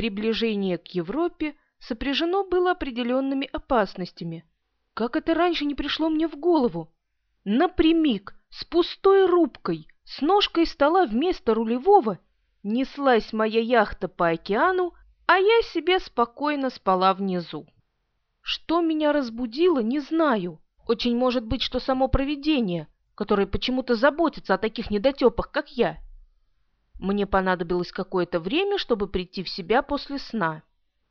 Приближение к Европе сопряжено было определенными опасностями. Как это раньше не пришло мне в голову? Напрямик, с пустой рубкой, с ножкой стола вместо рулевого, неслась моя яхта по океану, а я себе спокойно спала внизу. Что меня разбудило, не знаю. Очень может быть, что само провидение, которое почему-то заботится о таких недотепах, как я. Мне понадобилось какое-то время, чтобы прийти в себя после сна.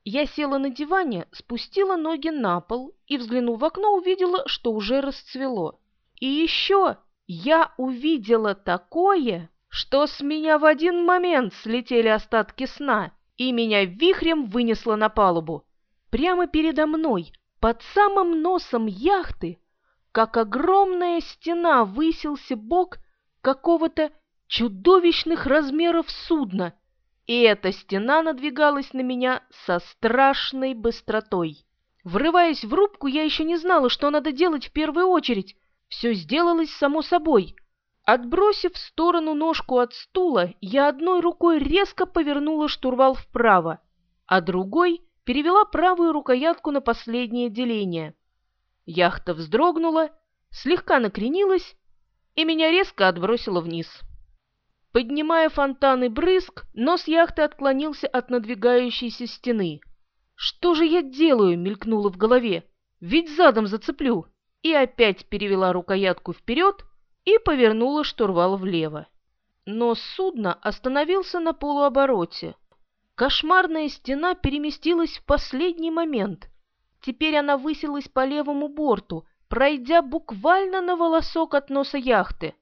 Я села на диване, спустила ноги на пол и, взглянув в окно, увидела, что уже расцвело. И еще я увидела такое, что с меня в один момент слетели остатки сна, и меня вихрем вынесло на палубу. Прямо передо мной, под самым носом яхты, как огромная стена высился бок какого-то чудовищных размеров судна, и эта стена надвигалась на меня со страшной быстротой. Врываясь в рубку, я еще не знала, что надо делать в первую очередь. Все сделалось само собой. Отбросив в сторону ножку от стула, я одной рукой резко повернула штурвал вправо, а другой перевела правую рукоятку на последнее деление. Яхта вздрогнула, слегка накренилась, и меня резко отбросило вниз. Поднимая фонтаны брызг, нос яхты отклонился от надвигающейся стены. «Что же я делаю?» — мелькнуло в голове. «Ведь задом зацеплю!» И опять перевела рукоятку вперед и повернула штурвал влево. Но судно остановился на полуобороте. Кошмарная стена переместилась в последний момент. Теперь она высилась по левому борту, пройдя буквально на волосок от носа яхты.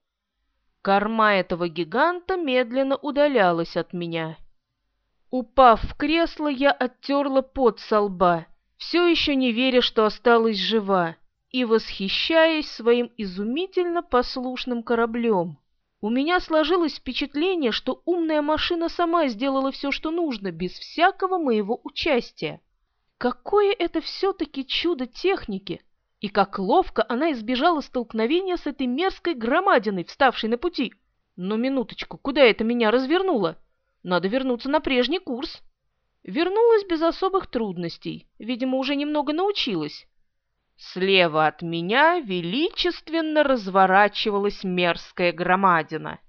Корма этого гиганта медленно удалялась от меня. Упав в кресло, я оттерла пот со лба, все еще не веря, что осталась жива, и восхищаясь своим изумительно послушным кораблем. У меня сложилось впечатление, что умная машина сама сделала все, что нужно, без всякого моего участия. Какое это все-таки чудо техники! И как ловко она избежала столкновения с этой мерзкой громадиной, вставшей на пути. Но минуточку, куда это меня развернуло? Надо вернуться на прежний курс. Вернулась без особых трудностей, видимо, уже немного научилась. Слева от меня величественно разворачивалась мерзкая громадина.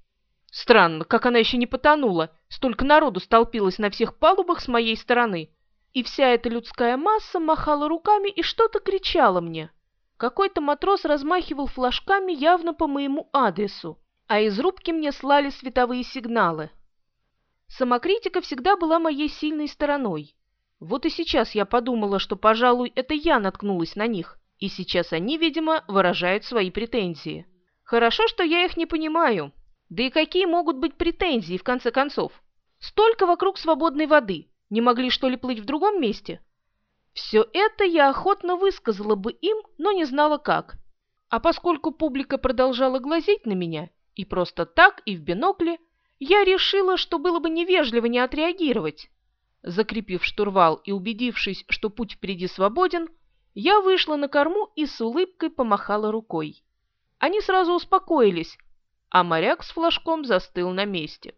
Странно, как она еще не потонула, столько народу столпилось на всех палубах с моей стороны, и вся эта людская масса махала руками и что-то кричала мне. Какой-то матрос размахивал флажками явно по моему адресу, а из рубки мне слали световые сигналы. Самокритика всегда была моей сильной стороной. Вот и сейчас я подумала, что, пожалуй, это я наткнулась на них, и сейчас они, видимо, выражают свои претензии. Хорошо, что я их не понимаю. Да и какие могут быть претензии, в конце концов? Столько вокруг свободной воды. Не могли, что ли, плыть в другом месте? Все это я охотно высказала бы им, но не знала как. А поскольку публика продолжала глазеть на меня, и просто так, и в бинокле, я решила, что было бы невежливо не отреагировать. Закрепив штурвал и убедившись, что путь впереди свободен, я вышла на корму и с улыбкой помахала рукой. Они сразу успокоились, а моряк с флажком застыл на месте.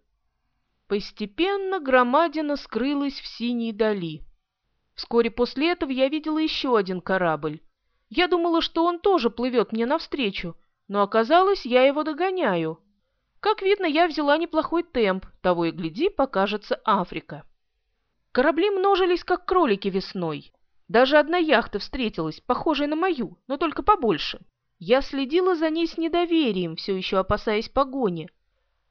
Постепенно громадина скрылась в синей дали. Вскоре после этого я видела еще один корабль. Я думала, что он тоже плывет мне навстречу, но оказалось, я его догоняю. Как видно, я взяла неплохой темп, того и гляди, покажется Африка. Корабли множились, как кролики весной. Даже одна яхта встретилась, похожая на мою, но только побольше. Я следила за ней с недоверием, все еще опасаясь погони.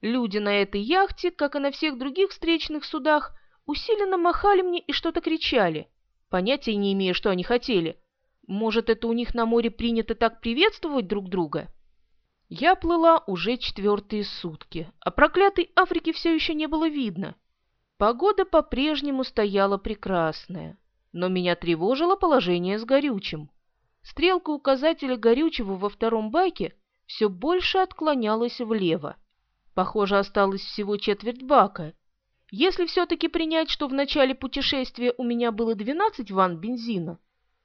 Люди на этой яхте, как и на всех других встречных судах, усиленно махали мне и что-то кричали понятия не имея, что они хотели. Может, это у них на море принято так приветствовать друг друга? Я плыла уже четвертые сутки, а проклятой Африки все еще не было видно. Погода по-прежнему стояла прекрасная, но меня тревожило положение с горючим. Стрелка указателя горючего во втором баке все больше отклонялась влево. Похоже, осталось всего четверть бака, если все-таки принять, что в начале путешествия у меня было 12 ванн бензина,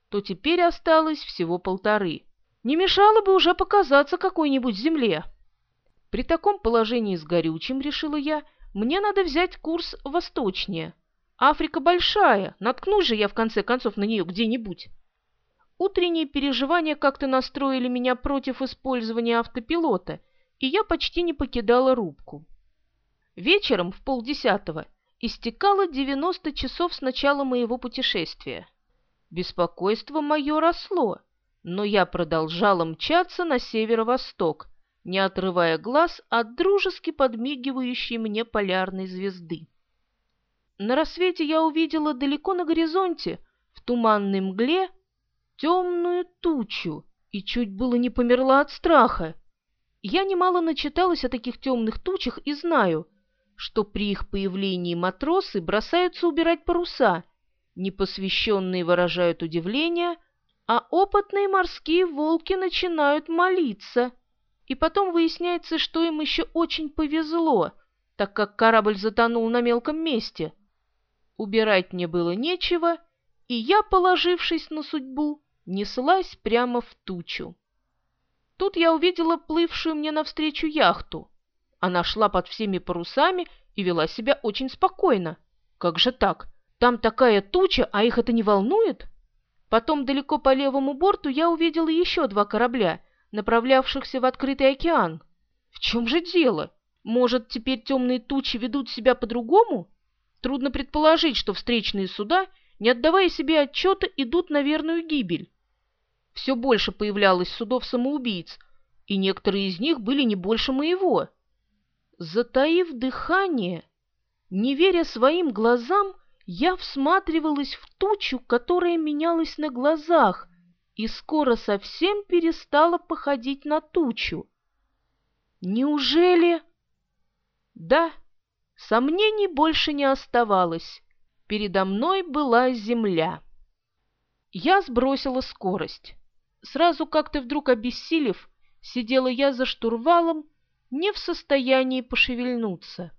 то теперь осталось всего полторы. Не мешало бы уже показаться какой-нибудь земле. При таком положении с горючим, решила я, мне надо взять курс восточнее. Африка большая, наткнусь же я в конце концов на нее где-нибудь. Утренние переживания как-то настроили меня против использования автопилота, и я почти не покидала рубку. Вечером в полдесятого истекало 90 часов с начала моего путешествия. Беспокойство мое росло, но я продолжала мчаться на северо-восток, не отрывая глаз от дружески подмигивающей мне полярной звезды. На рассвете я увидела далеко на горизонте, в туманной мгле, темную тучу и чуть было не померла от страха. Я немало начиталась о таких темных тучах и знаю, что при их появлении матросы бросаются убирать паруса, непосвященные выражают удивление, а опытные морские волки начинают молиться. И потом выясняется, что им еще очень повезло, так как корабль затонул на мелком месте. Убирать мне было нечего, и я, положившись на судьбу, неслась прямо в тучу. Тут я увидела плывшую мне навстречу яхту. Она шла под всеми парусами и вела себя очень спокойно. Как же так? Там такая туча, а их это не волнует? Потом далеко по левому борту я увидела еще два корабля, направлявшихся в открытый океан. В чем же дело? Может, теперь темные тучи ведут себя по-другому? Трудно предположить, что встречные суда, не отдавая себе отчета, идут на верную гибель все больше появлялось судов-самоубийц, и некоторые из них были не больше моего. Затаив дыхание, не веря своим глазам, я всматривалась в тучу, которая менялась на глазах, и скоро совсем перестала походить на тучу. Неужели... Да, сомнений больше не оставалось. Передо мной была земля. Я сбросила скорость. Сразу как-то вдруг обессилев, сидела я за штурвалом, не в состоянии пошевельнуться.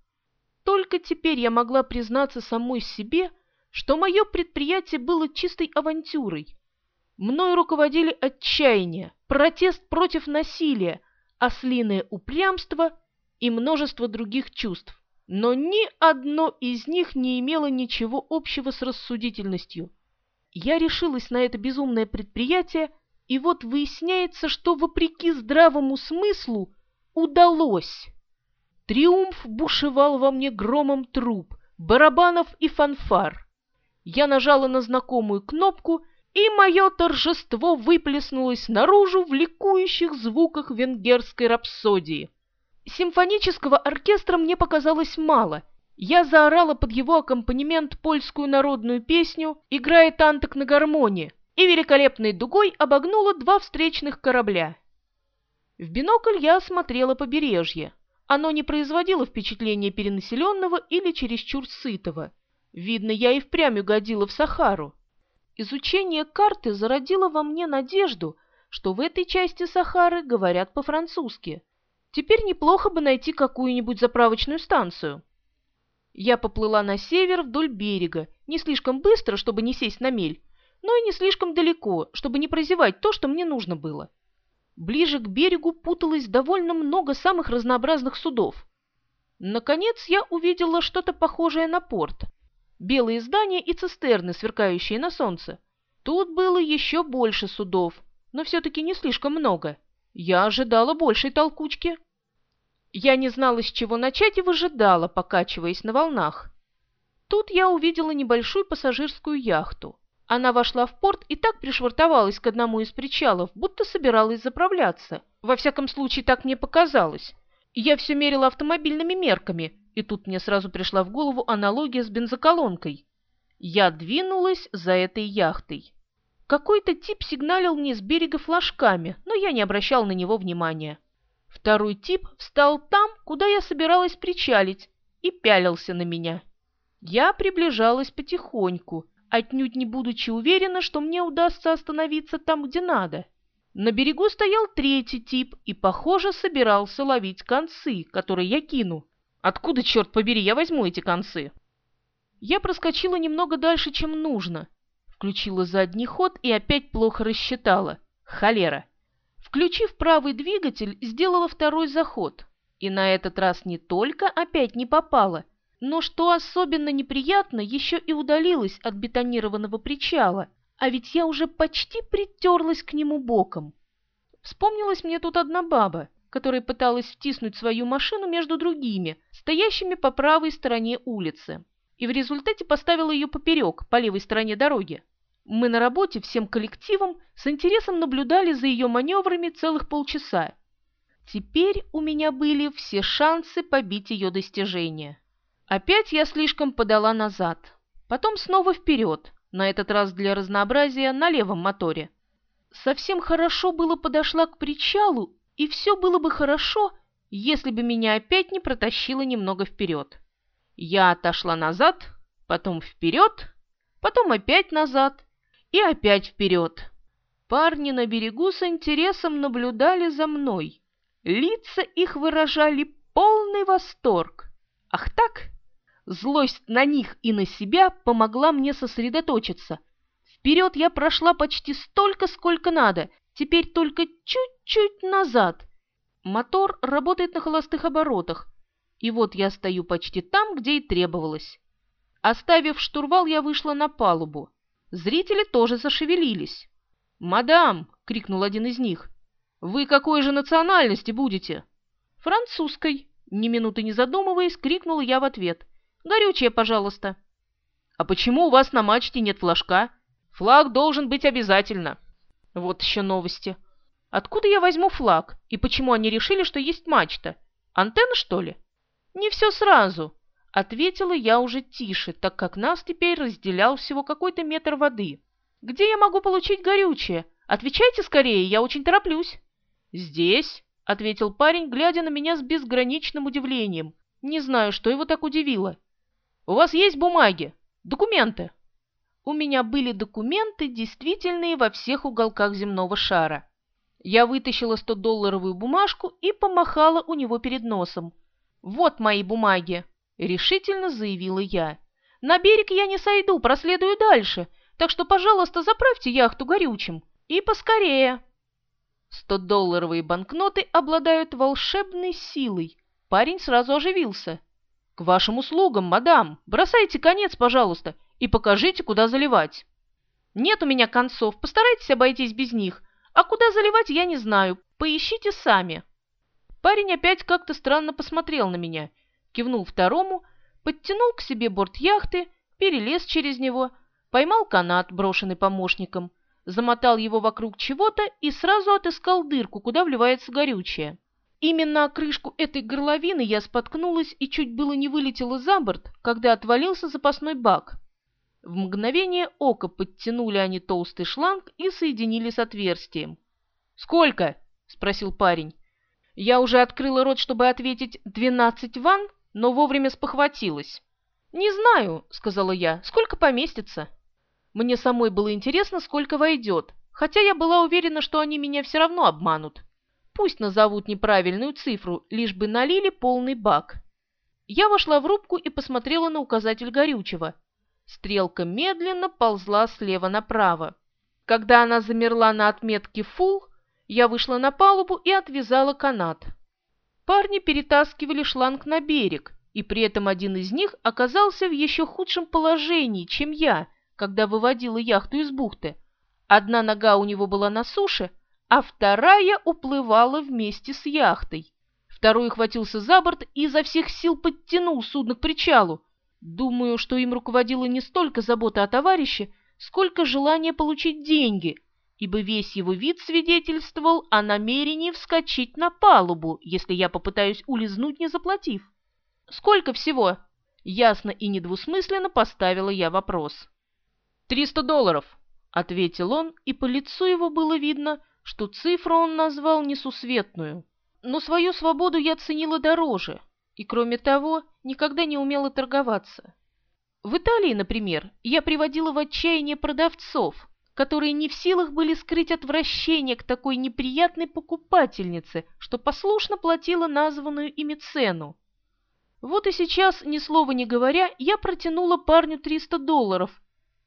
Только теперь я могла признаться самой себе, что мое предприятие было чистой авантюрой. Мною руководили отчаяние, протест против насилия, ослиное упрямство и множество других чувств. Но ни одно из них не имело ничего общего с рассудительностью. Я решилась на это безумное предприятие и вот выясняется, что вопреки здравому смыслу удалось. Триумф бушевал во мне громом труб, барабанов и фанфар. Я нажала на знакомую кнопку, и мое торжество выплеснулось наружу в ликующих звуках венгерской рапсодии. Симфонического оркестра мне показалось мало. Я заорала под его аккомпанемент польскую народную песню «Играя танток на гармонии», и великолепной дугой обогнула два встречных корабля. В бинокль я осмотрела побережье. Оно не производило впечатления перенаселенного или чересчур сытого. Видно, я и впрямь угодила в Сахару. Изучение карты зародило во мне надежду, что в этой части Сахары говорят по-французски. Теперь неплохо бы найти какую-нибудь заправочную станцию. Я поплыла на север вдоль берега, не слишком быстро, чтобы не сесть на мель, но и не слишком далеко, чтобы не прозевать то, что мне нужно было. Ближе к берегу путалось довольно много самых разнообразных судов. Наконец я увидела что-то похожее на порт. Белые здания и цистерны, сверкающие на солнце. Тут было еще больше судов, но все-таки не слишком много. Я ожидала большей толкучки. Я не знала, с чего начать и выжидала, покачиваясь на волнах. Тут я увидела небольшую пассажирскую яхту. Она вошла в порт и так пришвартовалась к одному из причалов, будто собиралась заправляться. Во всяком случае, так мне показалось. Я все мерила автомобильными мерками, и тут мне сразу пришла в голову аналогия с бензоколонкой. Я двинулась за этой яхтой. Какой-то тип сигналил мне с берега флажками, но я не обращал на него внимания. Второй тип встал там, куда я собиралась причалить, и пялился на меня. Я приближалась потихоньку, отнюдь не будучи уверена, что мне удастся остановиться там, где надо. На берегу стоял третий тип и, похоже, собирался ловить концы, которые я кину. Откуда, черт побери, я возьму эти концы? Я проскочила немного дальше, чем нужно. Включила задний ход и опять плохо рассчитала. Холера. Включив правый двигатель, сделала второй заход. И на этот раз не только опять не попала, но что особенно неприятно, еще и удалилась от бетонированного причала, а ведь я уже почти притерлась к нему боком. Вспомнилась мне тут одна баба, которая пыталась втиснуть свою машину между другими, стоящими по правой стороне улицы, и в результате поставила ее поперек, по левой стороне дороги. Мы на работе всем коллективом с интересом наблюдали за ее маневрами целых полчаса. Теперь у меня были все шансы побить ее достижения. Опять я слишком подала назад, потом снова вперед, на этот раз для разнообразия на левом моторе. Совсем хорошо было подошла к причалу, и все было бы хорошо, если бы меня опять не протащило немного вперед. Я отошла назад, потом вперед, потом опять назад и опять вперед. Парни на берегу с интересом наблюдали за мной. Лица их выражали полный восторг. Ах так? Злость на них и на себя помогла мне сосредоточиться. Вперед я прошла почти столько, сколько надо, теперь только чуть-чуть назад. Мотор работает на холостых оборотах, и вот я стою почти там, где и требовалось. Оставив штурвал, я вышла на палубу. Зрители тоже зашевелились. «Мадам!» — крикнул один из них. «Вы какой же национальности будете?» «Французской!» — ни минуты не задумываясь, крикнула я в ответ. Горючее, пожалуйста. А почему у вас на мачте нет флажка? Флаг должен быть обязательно. Вот еще новости. Откуда я возьму флаг? И почему они решили, что есть мачта? Антенна, что ли? Не все сразу. Ответила я уже тише, так как нас теперь разделял всего какой-то метр воды. Где я могу получить горючее? Отвечайте скорее, я очень тороплюсь. Здесь, — ответил парень, глядя на меня с безграничным удивлением. Не знаю, что его так удивило. У вас есть бумаги? Документы?» У меня были документы, действительные во всех уголках земного шара. Я вытащила 100-долларовую бумажку и помахала у него перед носом. «Вот мои бумаги!» — решительно заявила я. «На берег я не сойду, проследую дальше, так что, пожалуйста, заправьте яхту горючим. И поскорее!» 100-долларовые банкноты обладают волшебной силой. Парень сразу оживился. «К вашим услугам, мадам! Бросайте конец, пожалуйста, и покажите, куда заливать!» «Нет у меня концов, постарайтесь обойтись без них, а куда заливать я не знаю, поищите сами!» Парень опять как-то странно посмотрел на меня, кивнул второму, подтянул к себе борт яхты, перелез через него, поймал канат, брошенный помощником, замотал его вокруг чего-то и сразу отыскал дырку, куда вливается горючее. Именно о крышку этой горловины я споткнулась и чуть было не вылетела за борт, когда отвалился запасной бак. В мгновение ока подтянули они толстый шланг и соединили с отверстием. «Сколько?» — спросил парень. Я уже открыла рот, чтобы ответить «двенадцать ванн», но вовремя спохватилась. «Не знаю», — сказала я, — «сколько поместится?» Мне самой было интересно, сколько войдет, хотя я была уверена, что они меня все равно обманут. Пусть назовут неправильную цифру, лишь бы налили полный бак. Я вошла в рубку и посмотрела на указатель горючего. Стрелка медленно ползла слева направо. Когда она замерла на отметке «фул», я вышла на палубу и отвязала канат. Парни перетаскивали шланг на берег, и при этом один из них оказался в еще худшем положении, чем я, когда выводила яхту из бухты. Одна нога у него была на суше, а вторая уплывала вместе с яхтой. Второй хватился за борт и изо всех сил подтянул судно к причалу. Думаю, что им руководила не столько забота о товарище, сколько желание получить деньги, ибо весь его вид свидетельствовал о намерении вскочить на палубу, если я попытаюсь улизнуть, не заплатив. «Сколько всего?» Ясно и недвусмысленно поставила я вопрос. «Триста долларов», — ответил он, и по лицу его было видно, что цифру он назвал несусветную. Но свою свободу я ценила дороже, и, кроме того, никогда не умела торговаться. В Италии, например, я приводила в отчаяние продавцов, которые не в силах были скрыть отвращение к такой неприятной покупательнице, что послушно платила названную ими цену. Вот и сейчас, ни слова не говоря, я протянула парню 300 долларов,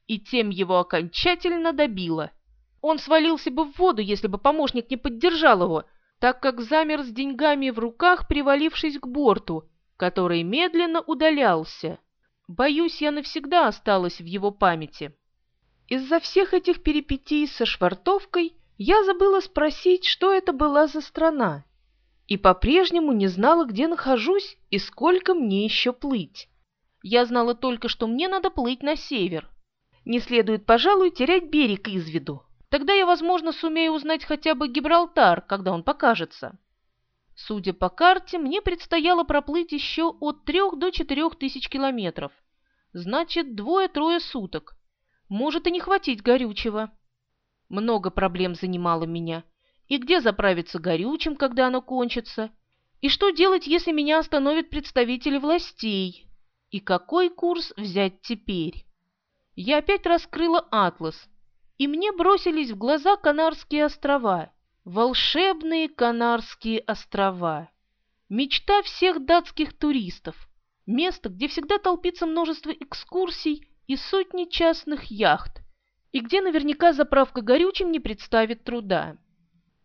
и тем его окончательно добила – он свалился бы в воду, если бы помощник не поддержал его, так как замер с деньгами в руках, привалившись к борту, который медленно удалялся. Боюсь, я навсегда осталась в его памяти. Из-за всех этих перипетий со швартовкой я забыла спросить, что это была за страна, и по-прежнему не знала, где нахожусь и сколько мне еще плыть. Я знала только, что мне надо плыть на север. Не следует, пожалуй, терять берег из виду. Тогда я, возможно, сумею узнать хотя бы Гибралтар, когда он покажется. Судя по карте, мне предстояло проплыть еще от трех до четырех тысяч километров. Значит, двое-трое суток. Может и не хватить горючего. Много проблем занимало меня. И где заправиться горючим, когда оно кончится? И что делать, если меня остановят представители властей? И какой курс взять теперь? Я опять раскрыла атлас, и мне бросились в глаза Канарские острова. Волшебные Канарские острова. Мечта всех датских туристов. Место, где всегда толпится множество экскурсий и сотни частных яхт, и где наверняка заправка горючим не представит труда.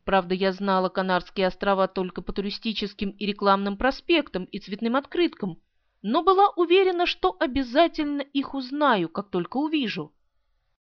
Правда, я знала Канарские острова только по туристическим и рекламным проспектам и цветным открыткам, но была уверена, что обязательно их узнаю, как только увижу.